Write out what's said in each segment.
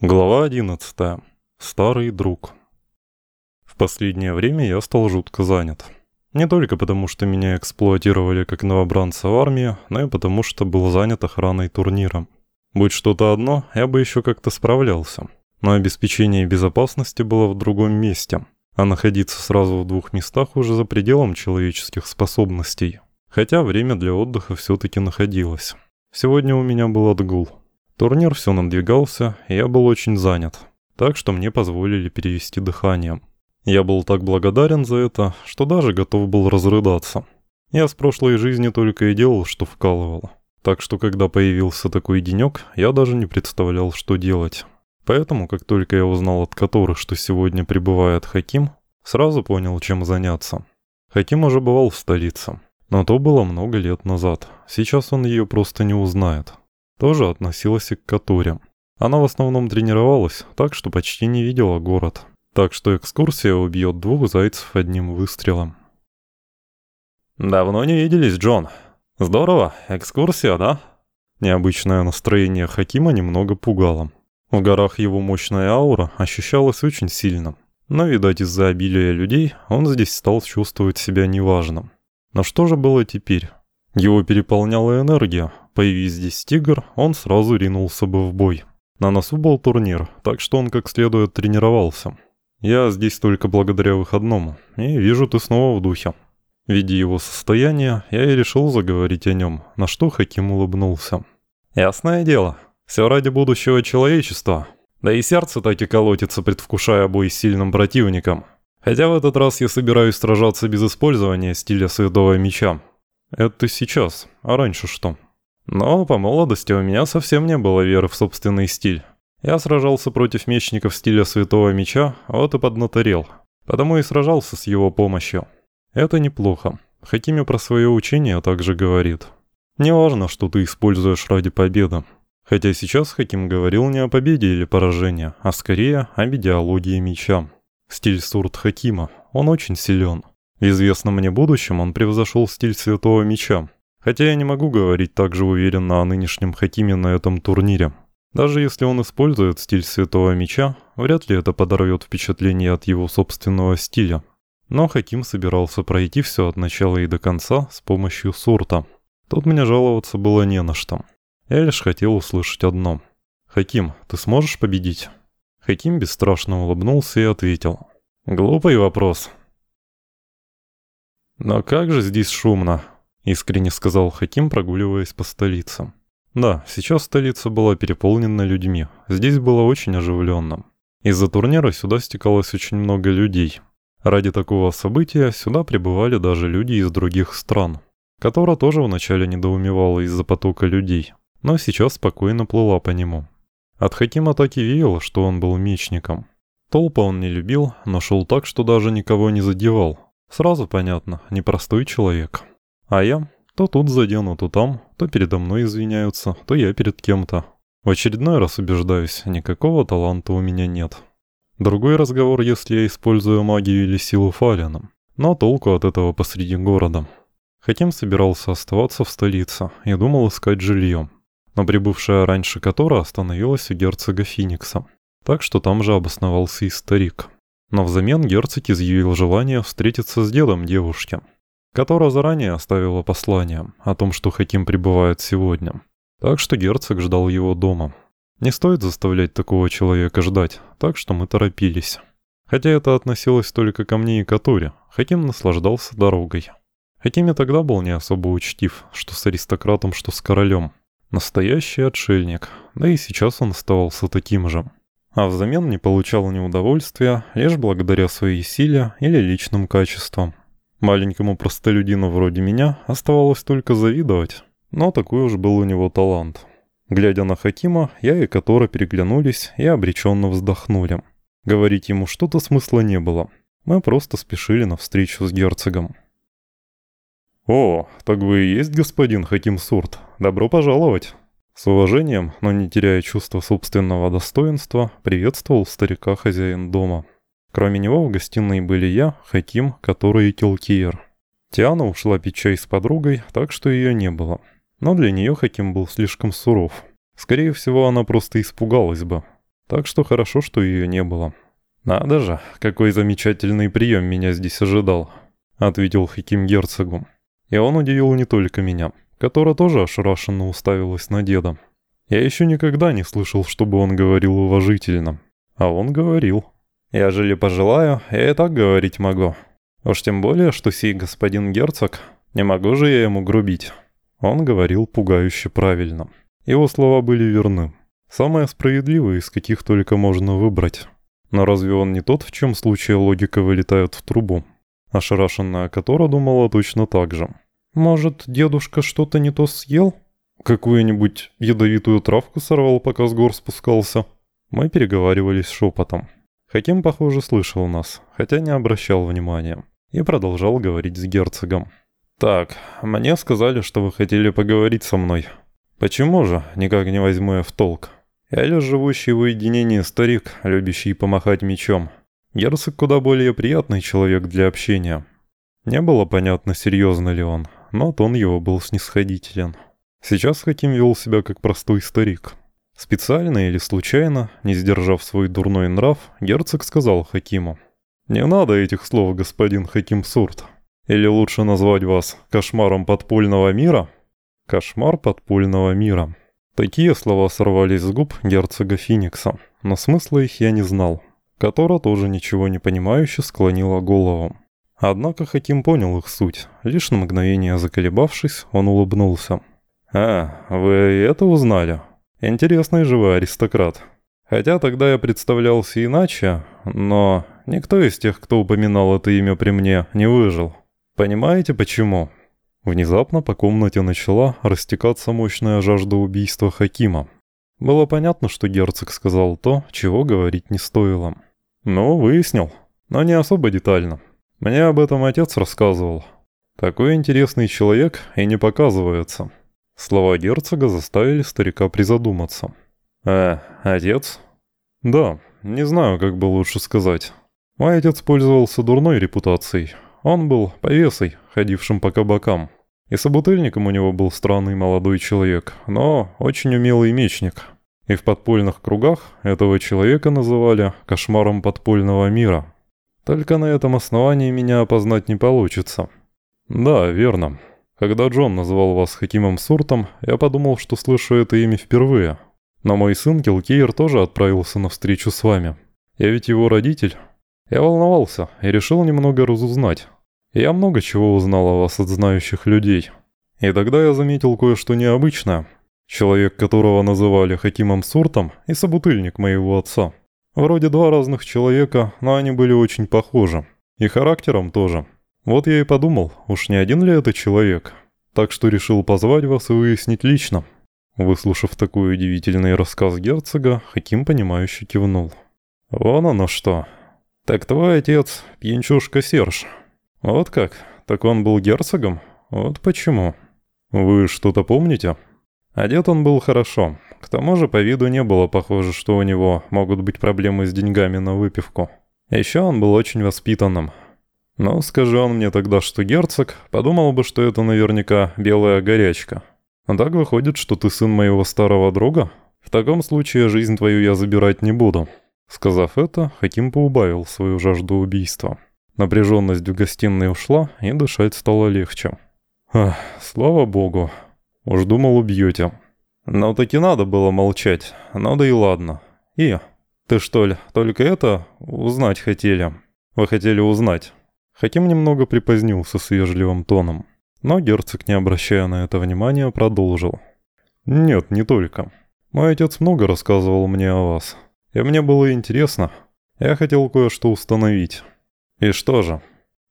Глава 11. Старый друг. В последнее время я стал жутко занят. Не только потому, что меня эксплуатировали как новобранца в армии, но и потому, что был занят охраной турнира. Будь что-то одно, я бы еще как-то справлялся. Но обеспечение безопасности было в другом месте, а находиться сразу в двух местах уже за пределом человеческих способностей. Хотя время для отдыха все-таки находилось. Сегодня у меня был отгул. Турнир все надвигался, и я был очень занят, так что мне позволили перевести дыхание. Я был так благодарен за это, что даже готов был разрыдаться. Я с прошлой жизни только и делал, что вкалывал. Так что, когда появился такой денек, я даже не представлял, что делать. Поэтому, как только я узнал от которых, что сегодня прибывает Хаким, сразу понял, чем заняться. Хаким уже бывал в столице, но то было много лет назад. Сейчас он ее просто не узнает тоже относилась и к Катуре. Она в основном тренировалась, так что почти не видела город. Так что экскурсия убьет двух зайцев одним выстрелом. «Давно не виделись, Джон. Здорово, экскурсия, да?» Необычное настроение Хакима немного пугало. В горах его мощная аура ощущалась очень сильно. Но, видать, из-за обилия людей он здесь стал чувствовать себя неважным. Но что же было теперь? Его переполняла энергия, Появись здесь тигр, он сразу ринулся бы в бой. На носу был турнир, так что он как следует тренировался. Я здесь только благодаря выходному, и вижу, ты снова в духе. Видя его состояние, я и решил заговорить о нем, на что Хаким улыбнулся. «Ясное дело, все ради будущего человечества. Да и сердце так и колотится, предвкушая бой с сильным противником. Хотя в этот раз я собираюсь сражаться без использования стиля Святого Меча». «Это сейчас, а раньше что?» Но по молодости у меня совсем не было веры в собственный стиль. Я сражался против мечников стиля Святого Меча, вот и поднаторел. Потому и сражался с его помощью. Это неплохо. Хакими про свое учение также говорит. Не важно, что ты используешь ради победы. Хотя сейчас Хаким говорил не о победе или поражении, а скорее об идеологии меча. Стиль Сурт Хакима, он очень силен. В известном мне будущем он превзошел стиль Святого Меча, Хотя я не могу говорить так же уверенно о нынешнем Хакиме на этом турнире. Даже если он использует стиль Святого Меча, вряд ли это подорвет впечатление от его собственного стиля. Но Хаким собирался пройти все от начала и до конца с помощью сурта. Тут мне жаловаться было не на что. Я лишь хотел услышать одно. «Хаким, ты сможешь победить?» Хаким бесстрашно улыбнулся и ответил. «Глупый вопрос». «Но как же здесь шумно!» Искренне сказал Хаким, прогуливаясь по столице. Да, сейчас столица была переполнена людьми. Здесь было очень оживленно. Из-за турнира сюда стекалось очень много людей. Ради такого события сюда прибывали даже люди из других стран, которая тоже вначале недоумевала из-за потока людей, но сейчас спокойно плыла по нему. От Хакима так и веяло, что он был мечником. Толпа он не любил, но шел так, что даже никого не задевал. Сразу понятно, непростой человек. А я то тут задену, то там, то передо мной извиняются, то я перед кем-то. В очередной раз убеждаюсь, никакого таланта у меня нет. Другой разговор, если я использую магию или силу Фалина. Но толку от этого посреди города. Хаким собирался оставаться в столице и думал искать жилье. Но прибывшая раньше Котора остановилась у герцога Феникса. Так что там же обосновался и старик. Но взамен герцог изъявил желание встретиться с дедом девушки которая заранее оставила послание о том, что Хаким прибывает сегодня. Так что герцог ждал его дома. Не стоит заставлять такого человека ждать, так что мы торопились. Хотя это относилось только ко мне и Катуре, Хаким наслаждался дорогой. Хаким и тогда был не особо учтив, что с аристократом, что с королем. Настоящий отшельник, да и сейчас он оставался таким же. А взамен не получал ни удовольствия, лишь благодаря своей силе или личным качествам. Маленькому простолюдину вроде меня оставалось только завидовать, но такой уж был у него талант. Глядя на Хакима, я и Котора переглянулись и обреченно вздохнули. Говорить ему что-то смысла не было. Мы просто спешили на встречу с герцогом. «О, так вы и есть господин Хаким Сурт. Добро пожаловать!» С уважением, но не теряя чувства собственного достоинства, приветствовал старика хозяин дома. Кроме него в гостиной были я, Хаким, который и Телкиер. Тиана ушла пить чай с подругой, так что ее не было. Но для нее Хаким был слишком суров. Скорее всего, она просто испугалась бы. Так что хорошо, что ее не было. «Надо же, какой замечательный прием меня здесь ожидал», — ответил Хаким герцогу. И он удивил не только меня, которая тоже ошарашенно уставилась на деда. Я еще никогда не слышал, чтобы он говорил уважительно. А он говорил. «Я же ли пожелаю, я и так говорить могу. Уж тем более, что сей господин герцог, не могу же я ему грубить». Он говорил пугающе правильно. Его слова были верны. Самое справедливое, из каких только можно выбрать. Но разве он не тот, в чем случае логика вылетает в трубу? Ошарашенная Котора думала точно так же. «Может, дедушка что-то не то съел? Какую-нибудь ядовитую травку сорвал, пока с гор спускался?» Мы переговаривались шепотом. Хаким, похоже, слышал нас, хотя не обращал внимания. И продолжал говорить с герцогом. «Так, мне сказали, что вы хотели поговорить со мной. Почему же, никак не возьму я в толк?» Я лишь живущий в уединении старик, любящий помахать мечом. Герцог куда более приятный человек для общения. Не было понятно, серьезно ли он, но тон его был снисходителен. Сейчас Хаким вел себя как простой старик. Специально или случайно, не сдержав свой дурной нрав, герцог сказал Хакиму. «Не надо этих слов, господин Хаким Сурт. Или лучше назвать вас кошмаром подпольного мира?» «Кошмар подпольного мира». Такие слова сорвались с губ герцога Феникса, но смысла их я не знал. Котора тоже ничего не понимающе склонила голову. Однако Хаким понял их суть. Лишь на мгновение заколебавшись, он улыбнулся. «А, вы это узнали? Интересный же вы аристократ. Хотя тогда я представлялся иначе, но никто из тех, кто упоминал это имя при мне, не выжил. Понимаете почему?» Внезапно по комнате начала растекаться мощная жажда убийства Хакима. Было понятно, что герцог сказал то, чего говорить не стоило. Ну, выяснил, но не особо детально. Мне об этом отец рассказывал. Такой интересный человек и не показывается. Слова герцога заставили старика призадуматься. «Э, отец?» «Да, не знаю, как бы лучше сказать. Мой отец пользовался дурной репутацией. Он был повесой, ходившим по кабакам. И собутыльником у него был странный молодой человек, но очень умелый мечник. И в подпольных кругах этого человека называли «кошмаром подпольного мира». Только на этом основании меня опознать не получится. Да, верно. Когда Джон назвал вас Хакимом Суртом, я подумал, что слышу это имя впервые. Но мой сын Килкейр тоже отправился на встречу с вами. Я ведь его родитель. Я волновался и решил немного разузнать. Я много чего узнал о вас от знающих людей. И тогда я заметил кое-что необычное. Человек, которого называли Хакимом Суртом, и собутыльник моего отца. Вроде два разных человека, но они были очень похожи. И характером тоже. Вот я и подумал, уж не один ли это человек. Так что решил позвать вас и выяснить лично. Выслушав такой удивительный рассказ герцога, Хаким понимающе кивнул. «Вон оно что. Так твой отец – пьянчушка Серж». «Вот как? Так он был герцогом? Вот почему?» «Вы что-то помните?» Одет он был хорошо. К тому же по виду не было похоже, что у него могут быть проблемы с деньгами на выпивку. Еще он был очень воспитанным. Но скажи он мне тогда, что герцог, подумал бы, что это наверняка белая горячка. А так выходит, что ты сын моего старого друга? В таком случае жизнь твою я забирать не буду». Сказав это, Хаким поубавил свою жажду убийства. Напряженность в гостиной ушла, и дышать стало легче. Ах, слава богу. Уж думал, убьете. Но таки надо было молчать. Надо и ладно. И, ты что ли, только это узнать хотели? Вы хотели узнать? Хаким немного припозднился с вежливым тоном. Но герцог, не обращая на это внимания, продолжил. «Нет, не только. Мой отец много рассказывал мне о вас. И мне было интересно. Я хотел кое-что установить. И что же?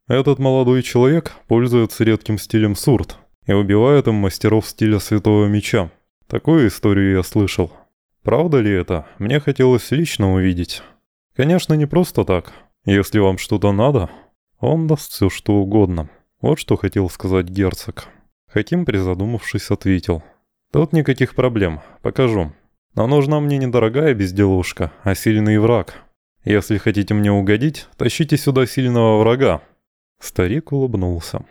Этот молодой человек пользуется редким стилем сурт и убивает им мастеров стиля Святого Меча. Такую историю я слышал. Правда ли это? Мне хотелось лично увидеть. Конечно, не просто так. Если вам что-то надо, он даст все что угодно. Вот что хотел сказать герцог. Хаким, призадумавшись, ответил. Тут никаких проблем, покажу. Но нужна мне не дорогая безделушка, а сильный враг. Если хотите мне угодить, тащите сюда сильного врага». Старик улыбнулся.